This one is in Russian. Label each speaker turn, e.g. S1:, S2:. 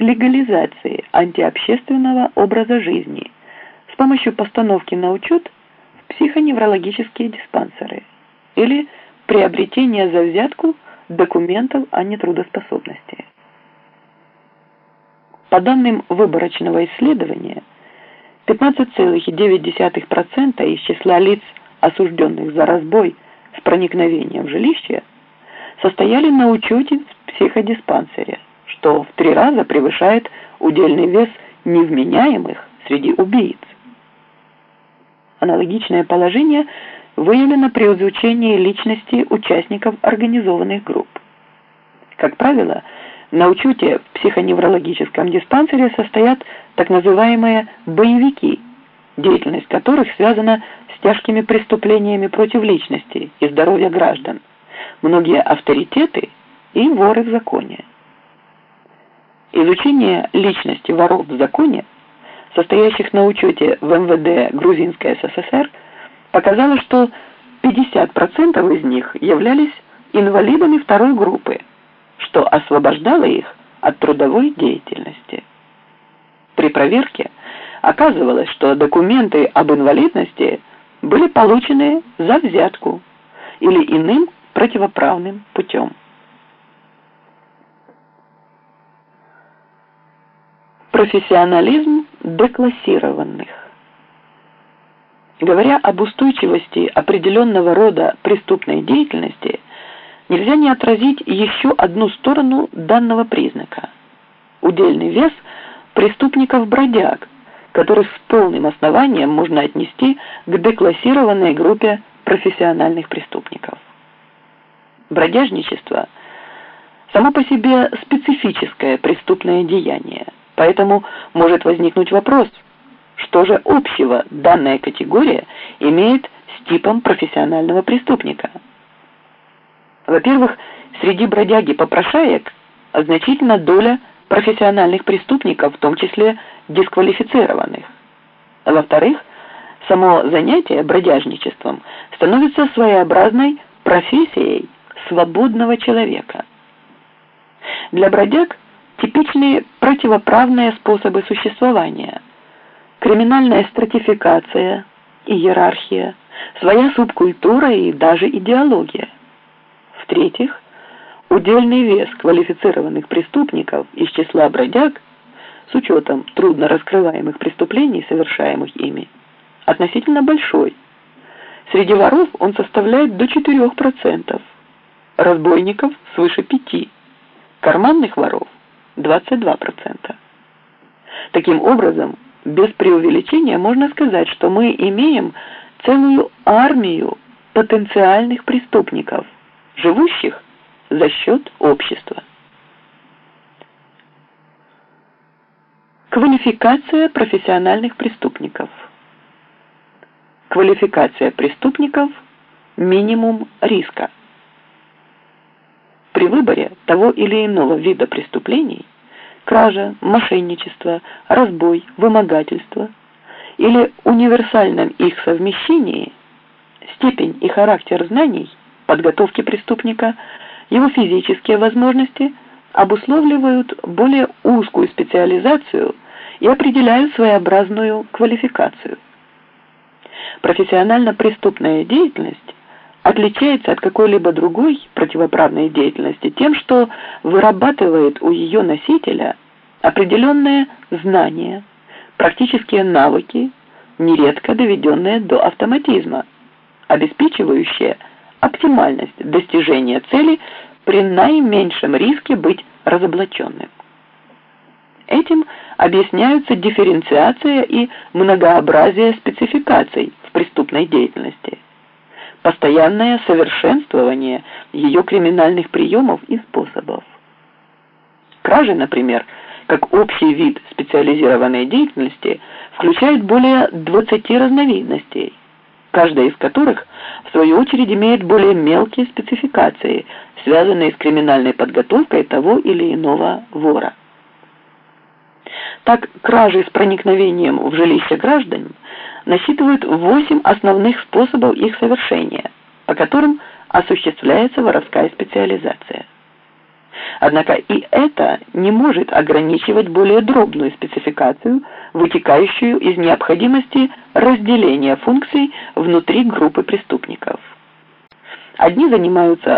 S1: легализации антиобщественного образа жизни с помощью постановки на учет в психоневрологические диспансеры или приобретения за взятку документов о нетрудоспособности. По данным выборочного исследования, 15,9% из числа лиц, осужденных за разбой с проникновением в жилище, состояли на учете в психодиспансере, что в три раза превышает удельный вес невменяемых среди убийц. Аналогичное положение выявлено при изучении личности участников организованных групп. Как правило, на учете в психоневрологическом диспансере состоят так называемые «боевики», деятельность которых связана с тяжкими преступлениями против личности и здоровья граждан, многие авторитеты и воры в законе. Изучение личности воров в законе, состоящих на учете в МВД Грузинской СССР, показало, что 50% из них являлись инвалидами второй группы, что освобождало их от трудовой деятельности. При проверке оказывалось, что документы об инвалидности были получены за взятку или иным противоправным путем. Профессионализм деклассированных. Говоря об устойчивости определенного рода преступной деятельности, нельзя не отразить еще одну сторону данного признака. Удельный вес преступников-бродяг, которых с полным основанием можно отнести к деклассированной группе профессиональных преступников. Бродяжничество – само по себе специфическое преступное деяние, поэтому может возникнуть вопрос, что же общего данная категория имеет с типом профессионального преступника. Во-первых, среди бродяги-попрошаек значительна доля профессиональных преступников, в том числе дисквалифицированных. Во-вторых, само занятие бродяжничеством становится своеобразной профессией свободного человека. Для бродяг типичные противоправные способы существования, криминальная стратификация, иерархия, своя субкультура и даже идеология. В-третьих, удельный вес квалифицированных преступников из числа бродяг с учетом трудно раскрываемых преступлений, совершаемых ими, относительно большой. Среди воров он составляет до 4%, разбойников свыше 5%, карманных воров 22%. Таким образом, без преувеличения можно сказать, что мы имеем целую армию потенциальных преступников, живущих за счет общества. Квалификация профессиональных преступников. Квалификация преступников – минимум риска. При выборе того или иного вида преступлений – кража, мошенничество, разбой, вымогательство – или универсальном их совмещении – степень и характер знаний, подготовки преступника, его физические возможности – обусловливают более узкую специализацию и определяют своеобразную квалификацию. Профессионально-преступная деятельность отличается от какой-либо другой противоправной деятельности тем, что вырабатывает у ее носителя определенные знания, практические навыки, нередко доведенные до автоматизма, обеспечивающие оптимальность достижения цели при наименьшем риске быть разоблаченным. Этим объясняются дифференциация и многообразие спецификаций в преступной деятельности, постоянное совершенствование ее криминальных приемов и способов. Кражи, например, как общий вид специализированной деятельности, включает более 20 разновидностей, каждая из которых, в свою очередь, имеет более мелкие спецификации, связанные с криминальной подготовкой того или иного вора. Так, кражи с проникновением в жилище граждан насчитывают 8 основных способов их совершения, по которым осуществляется воровская специализация. Однако и это не может ограничивать более дробную спецификацию, вытекающую из необходимости разделения функций внутри группы преступников. Одни занимаются